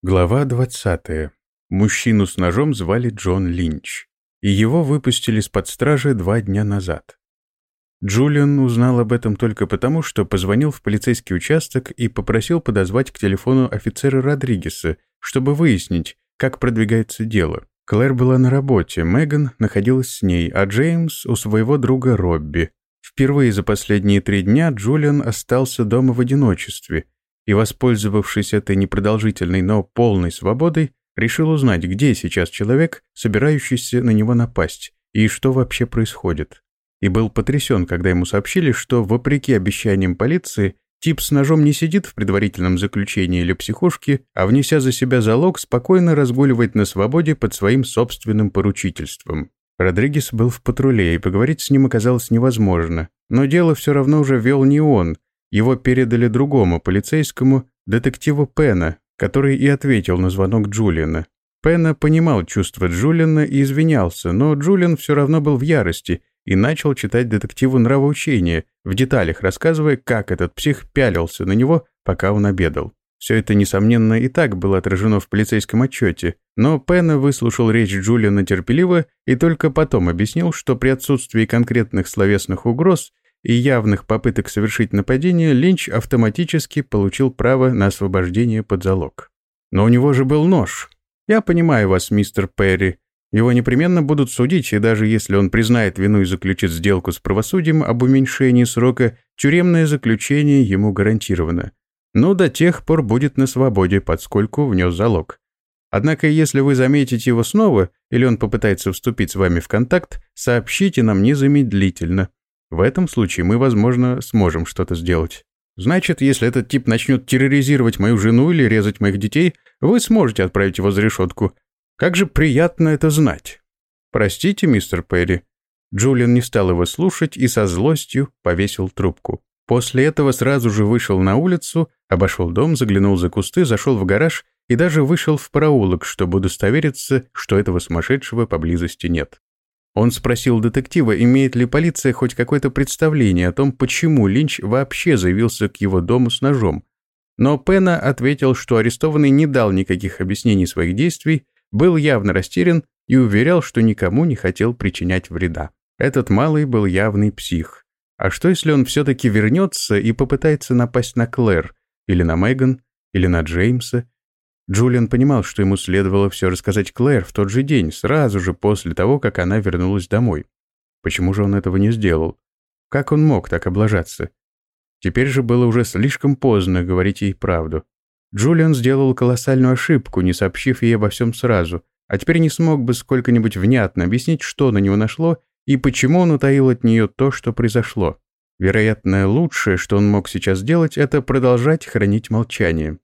Глава 20. Мужчину с ножом звали Джон Линч, и его выпустили с-под стражи два дня назад. Джулиан узнал об этом только потому, что позвонил в полицейский участок и попросил подозвать к телефону офицера Родригеса, чтобы выяснить, как продвигается дело. Клэр была на работе, Меган находилась с ней, а Джеймс у своего друга Робби. Впервые за последние три дня Джулиан остался дома в одиночестве – и, воспользовавшись этой непродолжительной, но полной свободой, решил узнать, где сейчас человек, собирающийся на него напасть, и что вообще происходит. И был потрясен, когда ему сообщили, что, вопреки обещаниям полиции, тип с ножом не сидит в предварительном заключении или психушке, а, внеся за себя залог, спокойно разгуливает на свободе под своим собственным поручительством. Родригес был в патруле, и поговорить с ним оказалось невозможно. Но дело все равно уже вел не он, его передали другому полицейскому, детективу Пена, который и ответил на звонок Джулиана. Пена понимал чувства Джулиана и извинялся, но Джулиан все равно был в ярости и начал читать детективу нравоучения, в деталях рассказывая, как этот псих пялился на него, пока он обедал. Все это, несомненно, и так было отражено в полицейском отчете, но Пена выслушал речь Джулиана терпеливо и только потом объяснил, что при отсутствии конкретных словесных угроз и явных попыток совершить нападение, Линч автоматически получил право на освобождение под залог. Но у него же был нож. Я понимаю вас, мистер Перри. Его непременно будут судить, и даже если он признает вину и заключит сделку с правосудием об уменьшении срока, тюремное заключение ему гарантировано. Но до тех пор будет на свободе, поскольку внес залог. Однако, если вы заметите его снова, или он попытается вступить с вами в контакт, сообщите нам незамедлительно. В этом случае мы, возможно, сможем что-то сделать. Значит, если этот тип начнет терроризировать мою жену или резать моих детей, вы сможете отправить его за решетку. Как же приятно это знать. Простите, мистер Перри. Джулиан не стал его слушать и со злостью повесил трубку. После этого сразу же вышел на улицу, обошел дом, заглянул за кусты, зашел в гараж и даже вышел в проулок, чтобы удостовериться, что этого сумасшедшего поблизости нет. Он спросил детектива, имеет ли полиция хоть какое-то представление о том, почему Линч вообще заявился к его дому с ножом. Но Пена ответил, что арестованный не дал никаких объяснений своих действий, был явно растерян и уверял, что никому не хотел причинять вреда. Этот малый был явный псих. А что, если он все-таки вернется и попытается напасть на Клэр, или на Меган, или на Джеймса, Джулиан понимал, что ему следовало все рассказать Клэр в тот же день, сразу же после того, как она вернулась домой. Почему же он этого не сделал? Как он мог так облажаться? Теперь же было уже слишком поздно говорить ей правду. Джулиан сделал колоссальную ошибку, не сообщив ей обо всем сразу, а теперь не смог бы сколько-нибудь внятно объяснить, что на него нашло и почему он утаил от нее то, что произошло. Вероятно, лучшее, что он мог сейчас сделать, это продолжать хранить молчание.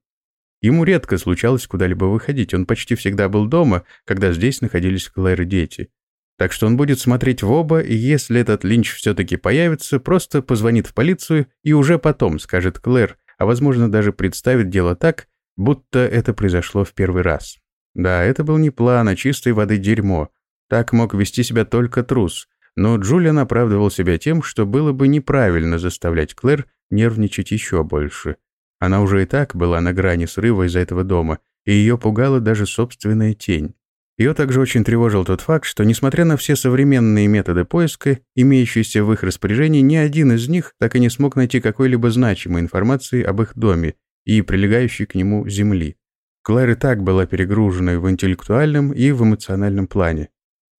Ему редко случалось куда-либо выходить, он почти всегда был дома, когда здесь находились Клэр и дети. Так что он будет смотреть в оба, и если этот Линч все-таки появится, просто позвонит в полицию и уже потом скажет Клэр, а возможно даже представит дело так, будто это произошло в первый раз. Да, это был не план, а чистой воды дерьмо. Так мог вести себя только трус. Но Джулиан оправдывал себя тем, что было бы неправильно заставлять Клэр нервничать еще больше. Она уже и так была на грани срыва из-за этого дома, и ее пугала даже собственная тень. Ее также очень тревожил тот факт, что, несмотря на все современные методы поиска, имеющиеся в их распоряжении, ни один из них так и не смог найти какой-либо значимой информации об их доме и прилегающей к нему земли. Клэр и так была перегружена в интеллектуальном и в эмоциональном плане.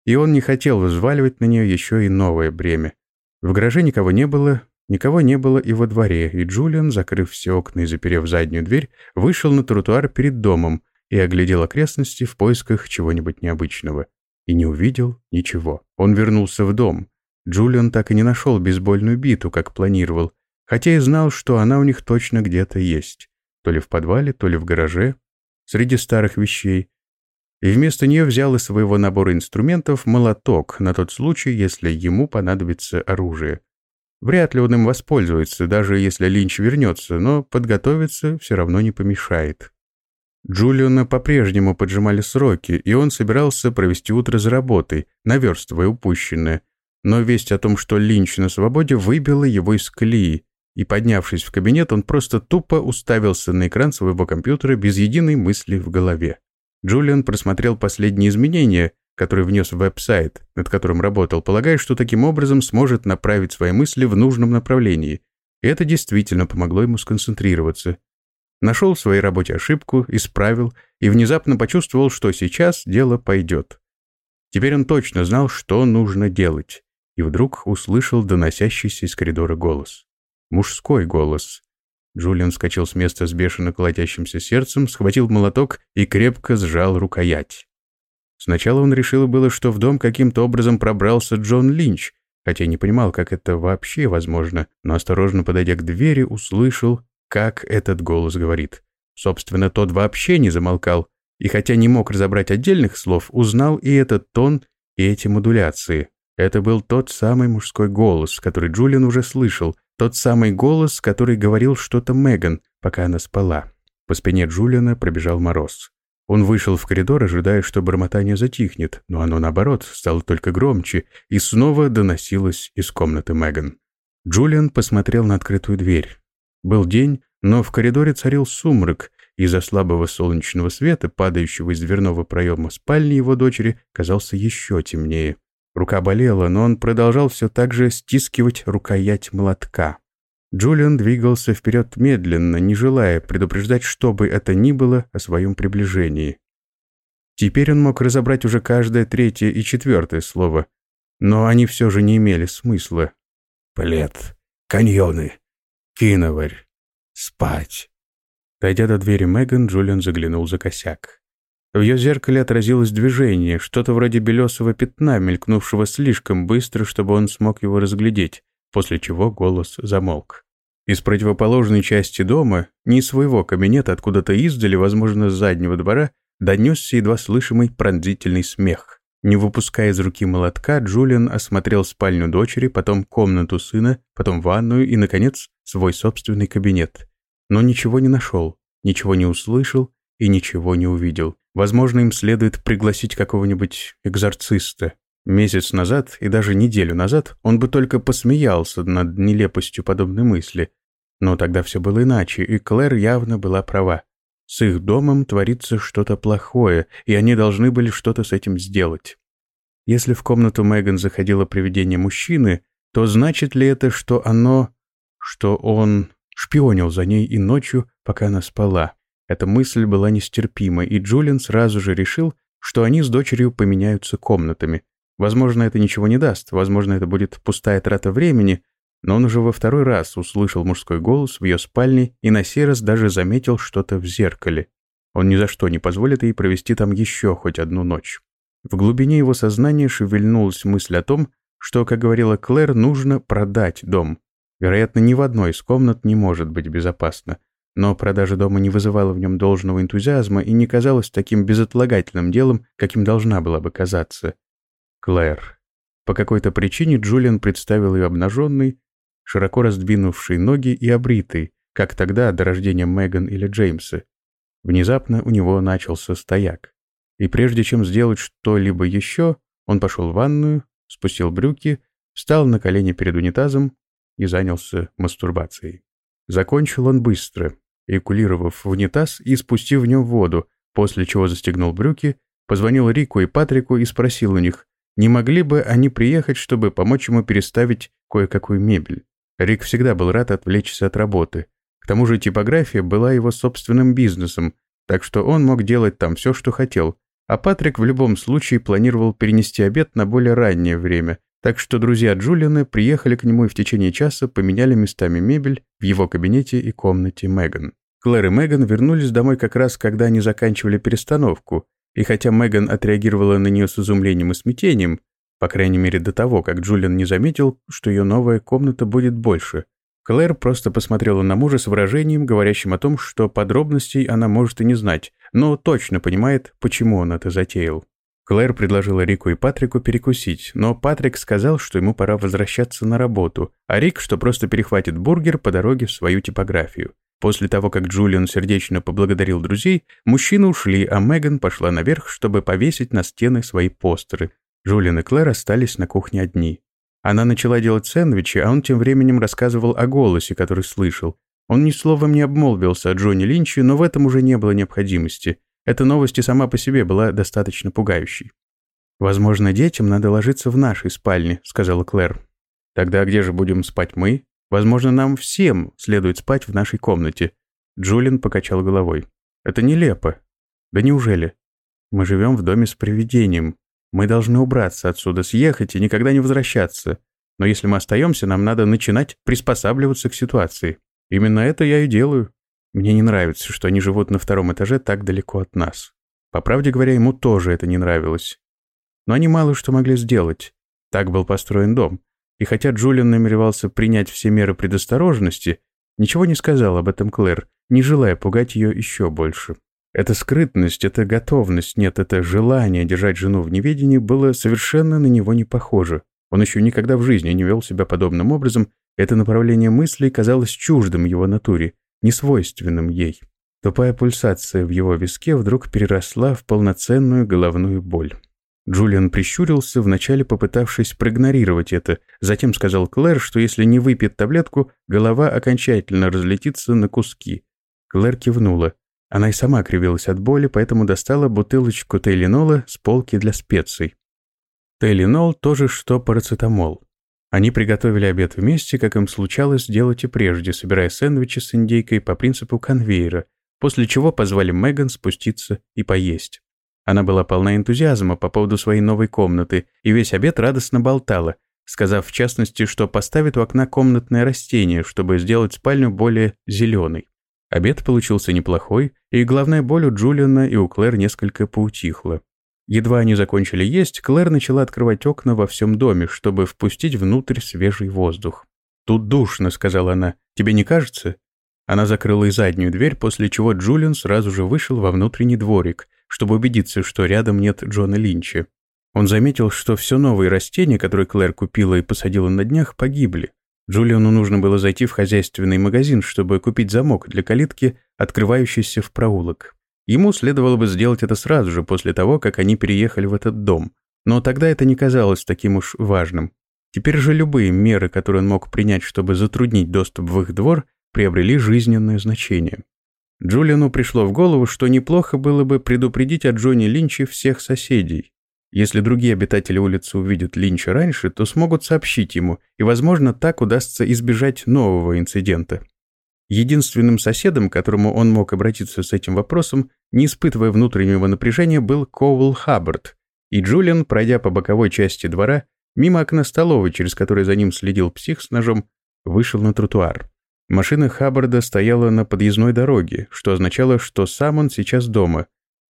И он не хотел взваливать на нее еще и новое бремя. В гараже никого не было, Никого не было и во дворе, и Джулиан, закрыв все окна и заперев заднюю дверь, вышел на тротуар перед домом и оглядел окрестности в поисках чего-нибудь необычного. И не увидел ничего. Он вернулся в дом. Джулиан так и не нашел бейсбольную биту, как планировал, хотя и знал, что она у них точно где-то есть. То ли в подвале, то ли в гараже, среди старых вещей. И вместо нее взял из своего набора инструментов молоток на тот случай, если ему понадобится оружие. Вряд ли он им воспользуется, даже если Линч вернется, но подготовиться все равно не помешает. Джулиана по-прежнему поджимали сроки, и он собирался провести утро за работой, наверстывая упущенное. Но весть о том, что Линч на свободе, выбила его из колеи. и, поднявшись в кабинет, он просто тупо уставился на экран своего компьютера без единой мысли в голове. Джулиан просмотрел последние изменения, которые внес в веб-сайт, над которым работал, полагая, что таким образом сможет направить свои мысли в нужном направлении. И это действительно помогло ему сконцентрироваться. Нашел в своей работе ошибку, исправил и внезапно почувствовал, что сейчас дело пойдет. Теперь он точно знал, что нужно делать, и вдруг услышал доносящийся из коридора голос. Мужской голос. Джулиан вскочил с места с бешено колотящимся сердцем, схватил молоток и крепко сжал рукоять. Сначала он решил было, что в дом каким-то образом пробрался Джон Линч, хотя не понимал, как это вообще возможно, но осторожно подойдя к двери, услышал, как этот голос говорит. Собственно, тот вообще не замолкал, и хотя не мог разобрать отдельных слов, узнал и этот тон, и эти модуляции. Это был тот самый мужской голос, который Джулиан уже слышал, тот самый голос, который говорил что-то Меган, пока она спала. По спине Джулиана пробежал мороз. Он вышел в коридор, ожидая, что бормотание затихнет, но оно, наоборот, стало только громче и снова доносилось из комнаты Меган. Джулиан посмотрел на открытую дверь. Был день, но в коридоре царил сумрак, из-за слабого солнечного света, падающего из дверного проема спальни его дочери, казался еще темнее. Рука болела, но он продолжал все так же стискивать рукоять молотка. Джулиан двигался вперед медленно, не желая предупреждать, что бы это ни было о своем приближении. Теперь он мог разобрать уже каждое третье и четвертое слово, но они все же не имели смысла. «Плед, каньоны, киноварь, спать». Дойдя до двери Меган, Джулиан заглянул за косяк. В ее зеркале отразилось движение, что-то вроде белесого пятна, мелькнувшего слишком быстро, чтобы он смог его разглядеть, после чего голос замолк. Из противоположной части дома, не из своего кабинета, откуда-то издали, возможно, с заднего двора, донесся едва слышимый пронзительный смех. Не выпуская из руки молотка, Джулиан осмотрел спальню дочери, потом комнату сына, потом ванную и, наконец, свой собственный кабинет. Но ничего не нашел, ничего не услышал и ничего не увидел. Возможно, им следует пригласить какого-нибудь экзорциста. Месяц назад и даже неделю назад он бы только посмеялся над нелепостью подобной мысли. Но тогда все было иначе, и Клэр явно была права. С их домом творится что-то плохое, и они должны были что-то с этим сделать. Если в комнату Меган заходило привидение мужчины, то значит ли это, что оно... что он шпионил за ней и ночью, пока она спала? Эта мысль была нестерпима, и Джулиан сразу же решил, что они с дочерью поменяются комнатами. Возможно, это ничего не даст, возможно, это будет пустая трата времени, но он уже во второй раз услышал мужской голос в ее спальне и на сей раз даже заметил что-то в зеркале. Он ни за что не позволит ей провести там еще хоть одну ночь. В глубине его сознания шевельнулась мысль о том, что, как говорила Клэр, нужно продать дом. Вероятно, ни в одной из комнат не может быть безопасно. Но продажа дома не вызывала в нем должного энтузиазма и не казалась таким безотлагательным делом, каким должна была бы казаться. Клэр. По какой-то причине Джулиан представил ее обнаженной, широко раздвинувшей ноги и обритой, как тогда до рождения Меган или Джеймса. Внезапно у него начался стояк. И прежде чем сделать что-либо еще, он пошел в ванную, спустил брюки, встал на колени перед унитазом и занялся мастурбацией. Закончил он быстро, эякулировав в унитаз и спустив в нем воду, после чего застегнул брюки, позвонил Рику и Патрику и спросил у них, не могли бы они приехать, чтобы помочь ему переставить кое-какую мебель. Рик всегда был рад отвлечься от работы. К тому же типография была его собственным бизнесом, так что он мог делать там все, что хотел, а Патрик в любом случае планировал перенести обед на более раннее время, так что друзья Джулиана приехали к нему и в течение часа поменяли местами мебель в его кабинете и комнате Меган. Клэр и Меган вернулись домой как раз, когда они заканчивали перестановку, и хотя Меган отреагировала на нее с изумлением и смятением, по крайней мере до того, как Джулиан не заметил, что ее новая комната будет больше, Клэр просто посмотрела на мужа с выражением, говорящим о том, что подробностей она может и не знать, но точно понимает, почему он это затеял. Клэр предложила Рику и Патрику перекусить, но Патрик сказал, что ему пора возвращаться на работу, а Рик, что просто перехватит бургер по дороге в свою типографию. После того, как Джулиан сердечно поблагодарил друзей, мужчины ушли, а Меган пошла наверх, чтобы повесить на стены свои постеры. Джулиан и Клэр остались на кухне одни. Она начала делать сэндвичи, а он тем временем рассказывал о голосе, который слышал. Он ни словом не обмолвился о Джонни Линче, но в этом уже не было необходимости. Эта новость и сама по себе была достаточно пугающей. «Возможно, детям надо ложиться в нашей спальне», — сказала Клэр. «Тогда где же будем спать мы? Возможно, нам всем следует спать в нашей комнате». Джулин покачал головой. «Это нелепо». «Да неужели? Мы живем в доме с привидением. Мы должны убраться отсюда, съехать и никогда не возвращаться. Но если мы остаемся, нам надо начинать приспосабливаться к ситуации. Именно это я и делаю. Мне не нравится, что они живут на втором этаже так далеко от нас. По правде говоря, ему тоже это не нравилось. Но они мало что могли сделать. Так был построен дом. И хотя Джулиан намеревался принять все меры предосторожности, ничего не сказал об этом Клэр, не желая пугать ее еще больше. Эта скрытность, эта готовность, нет, это желание держать жену в неведении было совершенно на него не похоже. Он еще никогда в жизни не вел себя подобным образом, это направление мыслей казалось чуждым его натуре, несвойственным ей. Тупая пульсация в его виске вдруг переросла в полноценную головную боль. Джулиан прищурился, вначале попытавшись проигнорировать это, затем сказал Клэр, что если не выпьет таблетку, голова окончательно разлетится на куски. Клэр кивнула. Она и сама кривилась от боли, поэтому достала бутылочку тейлинола с полки для специй. Тейлинол тоже что парацетамол. Они приготовили обед вместе, как им случалось делать и прежде, собирая сэндвичи с индейкой по принципу конвейера, после чего позвали Меган спуститься и поесть. Она была полна энтузиазма по поводу своей новой комнаты и весь обед радостно болтала, сказав в частности, что поставит у окна комнатное растение, чтобы сделать спальню более зеленой. Обед получился неплохой, и главная боль у Джулиана и у Клэр несколько поутихла. Едва они закончили есть, Клэр начала открывать окна во всем доме, чтобы впустить внутрь свежий воздух. «Тут душно», — сказала она. «Тебе не кажется?» Она закрыла и заднюю дверь, после чего Джулиан сразу же вышел во внутренний дворик, чтобы убедиться, что рядом нет Джона Линча. Он заметил, что все новые растения, которые Клэр купила и посадила на днях, погибли. Джулиану нужно было зайти в хозяйственный магазин, чтобы купить замок для калитки, открывающейся в проулок. Ему следовало бы сделать это сразу же после того, как они переехали в этот дом. Но тогда это не казалось таким уж важным. Теперь же любые меры, которые он мог принять, чтобы затруднить доступ в их двор, приобрели жизненное значение. Джулиану пришло в голову, что неплохо было бы предупредить о Джонни Линче всех соседей. Если другие обитатели улицы увидят Линча раньше, то смогут сообщить ему, и, возможно, так удастся избежать нового инцидента. Единственным соседом, к которому он мог обратиться с этим вопросом, не испытывая внутреннего напряжения, был Коул Хаббард, и Джулиан, пройдя по боковой части двора, мимо окна столовой, через которое за ним следил псих с ножом, вышел на тротуар. Машина Хаббарда стояла на подъездной дороге, что означало, что сам он сейчас дома,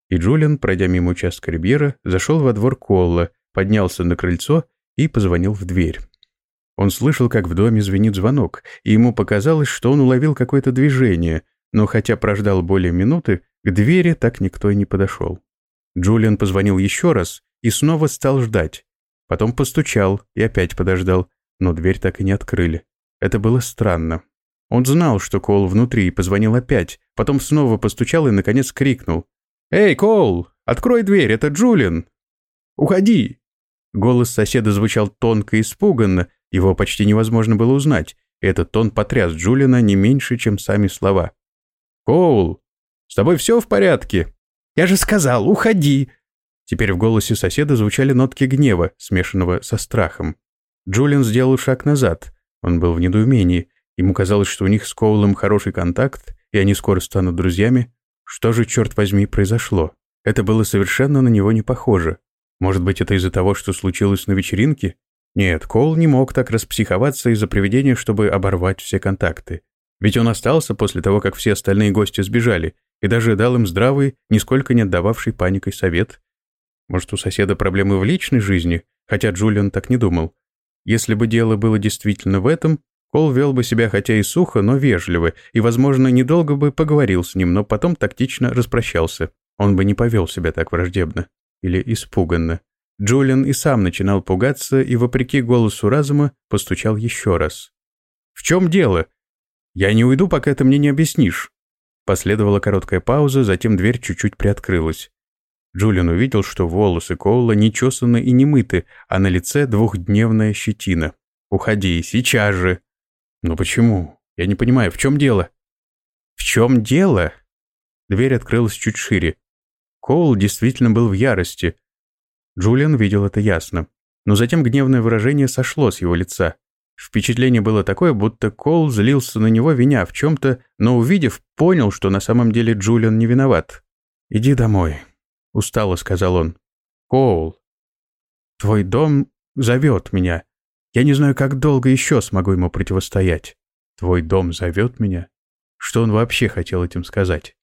и Джулиан, пройдя мимо участка Рибьера, зашел во двор Колла, поднялся на крыльцо и позвонил в дверь. Он слышал, как в доме звенит звонок, и ему показалось, что он уловил какое-то движение, но хотя прождал более минуты, к двери так никто и не подошел. Джулиан позвонил еще раз и снова стал ждать. Потом постучал и опять подождал, но дверь так и не открыли. Это было странно. Он знал, что Кол внутри, и позвонил опять, потом снова постучал и, наконец, крикнул. «Эй, Коул, открой дверь, это Джулиан! Уходи!» Голос соседа звучал тонко и испуганно, его почти невозможно было узнать. Этот тон потряс Джулиана не меньше, чем сами слова. «Коул, с тобой все в порядке?» «Я же сказал, уходи!» Теперь в голосе соседа звучали нотки гнева, смешанного со страхом. Джулиан сделал шаг назад. Он был в недоумении. Ему казалось, что у них с Коулом хороший контакт, и они скоро станут друзьями, что же, черт возьми, произошло? Это было совершенно на него не похоже. Может быть, это из-за того, что случилось на вечеринке? Нет, Кол не мог так распсиховаться из-за привидения, чтобы оборвать все контакты. Ведь он остался после того, как все остальные гости сбежали, и даже дал им здравый, нисколько не отдававший паникой совет. Может, у соседа проблемы в личной жизни, хотя Джулиан так не думал. Если бы дело было действительно в этом, Кол вел бы себя хотя и сухо, но вежливо, и, возможно, недолго бы поговорил с ним, но потом тактично распрощался. Он бы не повел себя так враждебно. Или испуганно. Джулиан и сам начинал пугаться и, вопреки голосу разума, постучал еще раз. «В чем дело? Я не уйду, пока ты мне не объяснишь». Последовала короткая пауза, затем дверь чуть-чуть приоткрылась. Джулиан увидел, что волосы Коула не чесаны и не мыты, а на лице двухдневная щетина. Уходи, сейчас же!» «Но почему? Я не понимаю, в чем дело?» «В чем дело?» Дверь открылась чуть шире. Коул действительно был в ярости. Джулиан видел это ясно. Но затем гневное выражение сошло с его лица. Впечатление было такое, будто Коул злился на него, виня в чем-то, но увидев, понял, что на самом деле Джулиан не виноват. «Иди домой», — устало сказал он. «Коул, твой дом зовет меня. Я не знаю, как долго еще смогу ему противостоять. Твой дом зовет меня?» Что он вообще хотел этим сказать?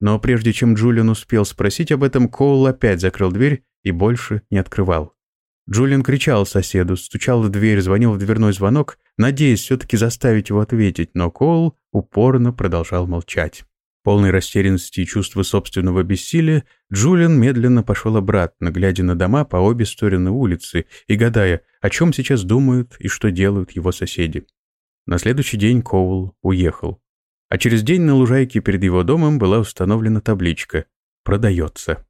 Но прежде чем Джулиан успел спросить об этом, Коул опять закрыл дверь и больше не открывал. Джулиан кричал соседу, стучал в дверь, звонил в дверной звонок, надеясь все-таки заставить его ответить, но Коул упорно продолжал молчать. Полной растерянности и чувства собственного бессилия, Джулиан медленно пошел обратно, глядя на дома по обе стороны улицы и гадая, о чем сейчас думают и что делают его соседи. На следующий день Коул уехал. А через день на лужайке перед его домом была установлена табличка «Продается».